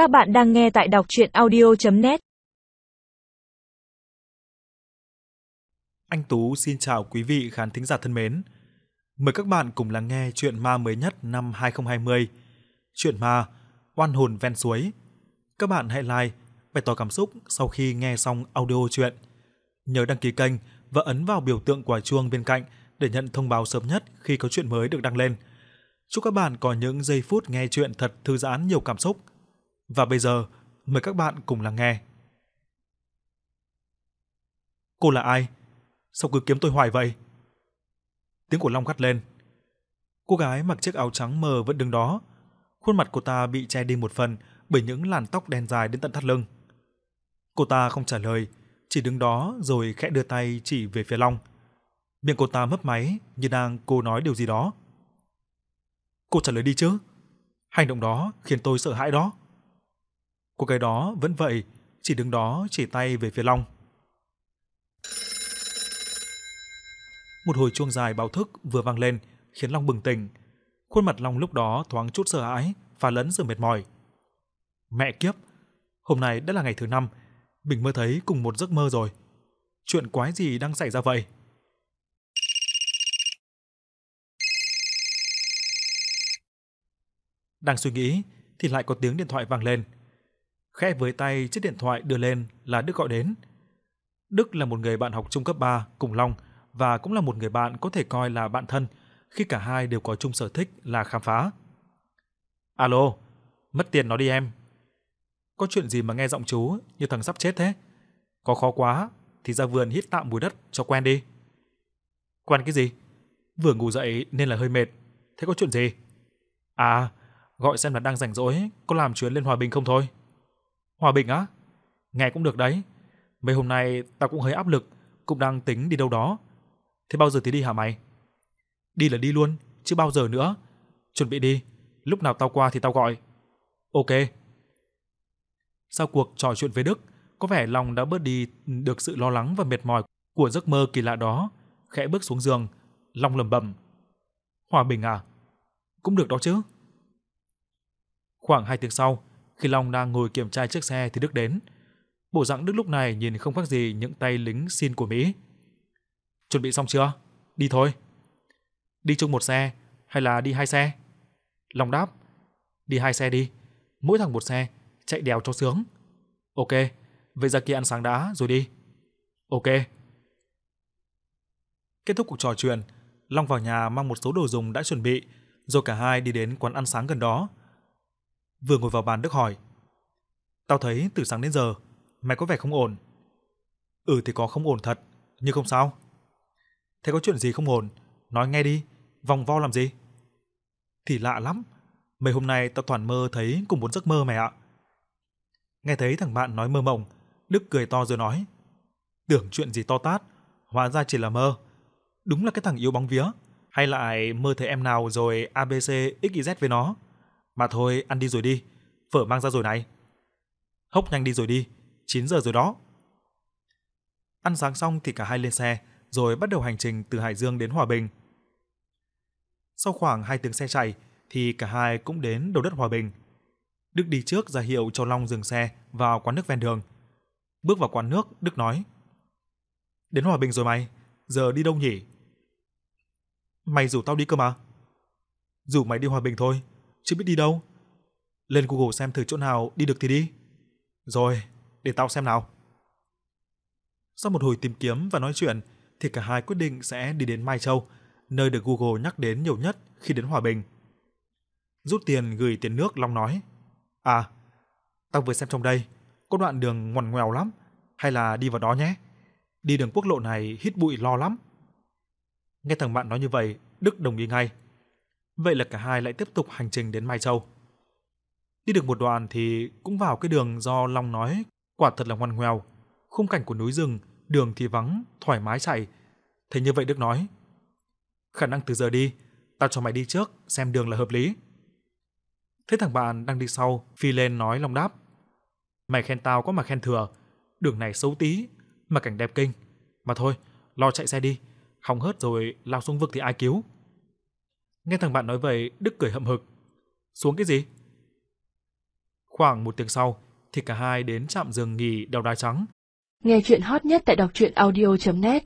Các bạn đang nghe tại đọc chuyện audio.net Anh Tú xin chào quý vị khán thính giả thân mến. Mời các bạn cùng lắng nghe chuyện ma mới nhất năm 2020. Chuyện ma Oan hồn ven suối. Các bạn hãy like, bày tỏ cảm xúc sau khi nghe xong audio chuyện. Nhớ đăng ký kênh và ấn vào biểu tượng quả chuông bên cạnh để nhận thông báo sớm nhất khi có chuyện mới được đăng lên. Chúc các bạn có những giây phút nghe chuyện thật thư giãn nhiều cảm xúc. Và bây giờ, mời các bạn cùng lắng nghe. Cô là ai? Sao cứ kiếm tôi hoài vậy? Tiếng của Long gắt lên. Cô gái mặc chiếc áo trắng mờ vẫn đứng đó. Khuôn mặt cô ta bị che đi một phần bởi những làn tóc đen dài đến tận thắt lưng. Cô ta không trả lời, chỉ đứng đó rồi khẽ đưa tay chỉ về phía Long. Miệng cô ta mấp máy như đang cô nói điều gì đó. Cô trả lời đi chứ. Hành động đó khiến tôi sợ hãi đó. Cô gái đó vẫn vậy, chỉ đứng đó chỉ tay về phía Long. Một hồi chuông dài báo thức vừa vang lên, khiến Long bừng tỉnh. Khuôn mặt Long lúc đó thoáng chút sợ hãi, và lẫn sự mệt mỏi. Mẹ kiếp, hôm nay đã là ngày thứ năm, mình mơ thấy cùng một giấc mơ rồi. Chuyện quái gì đang xảy ra vậy? Đang suy nghĩ thì lại có tiếng điện thoại vang lên. Khẽ với tay chiếc điện thoại đưa lên là Đức gọi đến. Đức là một người bạn học trung cấp 3 cùng Long và cũng là một người bạn có thể coi là bạn thân khi cả hai đều có chung sở thích là khám phá. Alo, mất tiền nó đi em. Có chuyện gì mà nghe giọng chú như thằng sắp chết thế? Có khó quá thì ra vườn hít tạm mùi đất cho quen đi. Quen cái gì? Vừa ngủ dậy nên là hơi mệt. Thế có chuyện gì? À, gọi xem là đang rảnh rỗi, có làm chuyến lên Hòa Bình không thôi. Hòa Bình á? Nghe cũng được đấy. Mấy hôm nay tao cũng hơi áp lực, cũng đang tính đi đâu đó. Thế bao giờ thì đi hả mày? Đi là đi luôn, chứ bao giờ nữa. Chuẩn bị đi, lúc nào tao qua thì tao gọi. Ok. Sau cuộc trò chuyện với Đức, có vẻ lòng đã bớt đi được sự lo lắng và mệt mỏi của giấc mơ kỳ lạ đó. Khẽ bước xuống giường, Long lầm bẩm. Hòa Bình à? Cũng được đó chứ. Khoảng 2 tiếng sau, khi Long đang ngồi kiểm tra chiếc xe thì Đức đến. Bộ dạng Đức lúc này nhìn không khác gì những tay lính xin của Mỹ. Chuẩn bị xong chưa? Đi thôi. Đi chung một xe hay là đi hai xe? Long đáp. Đi hai xe đi. Mỗi thằng một xe, chạy đèo cho sướng. Ok, vậy ra kia ăn sáng đã rồi đi. Ok. Kết thúc cuộc trò chuyện, Long vào nhà mang một số đồ dùng đã chuẩn bị, rồi cả hai đi đến quán ăn sáng gần đó. Vừa ngồi vào bàn Đức hỏi: "Tao thấy từ sáng đến giờ, mày có vẻ không ổn." "Ừ thì có không ổn thật, nhưng không sao." "Thế có chuyện gì không ổn, nói nghe đi, vòng vo làm gì?" "Thì lạ lắm, mấy hôm nay tao toàn mơ thấy cùng bốn giấc mơ mày ạ." Nghe thấy thằng bạn nói mơ mộng, Đức cười to rồi nói: "Tưởng chuyện gì to tát, hóa ra chỉ là mơ. Đúng là cái thằng yếu bóng vía, hay lại mơ thấy em nào rồi ABC XYZ với nó." Mà thôi, ăn đi rồi đi, phở mang ra rồi này. Hốc nhanh đi rồi đi, 9 giờ rồi đó. Ăn sáng xong thì cả hai lên xe, rồi bắt đầu hành trình từ Hải Dương đến Hòa Bình. Sau khoảng 2 tiếng xe chạy thì cả hai cũng đến đầu đất Hòa Bình. Đức đi trước ra hiệu cho Long dừng xe vào quán nước ven đường. Bước vào quán nước, Đức nói: "Đến Hòa Bình rồi mày, giờ đi đâu nhỉ?" "Mày rủ tao đi cơ mà." "Rủ mày đi Hòa Bình thôi, chứ biết đi đâu. Lên Google xem thử chỗ nào đi được thì đi. Rồi, để tao xem nào. Sau một hồi tìm kiếm và nói chuyện, thì cả hai quyết định sẽ đi đến Mai Châu, nơi được Google nhắc đến nhiều nhất khi đến Hòa Bình. Rút tiền gửi tiền nước Long nói: "À, tao vừa xem trong đây, có đoạn đường ngoằn ngoèo lắm, hay là đi vào đó nhé. Đi đường quốc lộ này hít bụi lo lắm." Nghe thằng bạn nói như vậy, Đức đồng ý ngay. Vậy là cả hai lại tiếp tục hành trình đến Mai Châu. Đi được một đoạn thì cũng vào cái đường do Long nói, quả thật là ngoan ngoèo, khung cảnh của núi rừng, đường thì vắng, thoải mái chạy. Thế như vậy Đức nói, khả năng từ giờ đi, tao cho mày đi trước, xem đường là hợp lý. Thế thằng bạn đang đi sau, phi lên nói Long đáp, mày khen tao có mà khen thừa, đường này xấu tí, mà cảnh đẹp kinh. Mà thôi, lo chạy xe đi, hỏng hớt rồi lao xuống vực thì ai cứu. Nghe thằng bạn nói vậy, Đức cười hậm hực. Xuống cái gì? Khoảng một tiếng sau thì cả hai đến trạm dừng nghỉ đèo Đá Trắng. Nghe chuyện hot nhất tại đọc truyện audio.net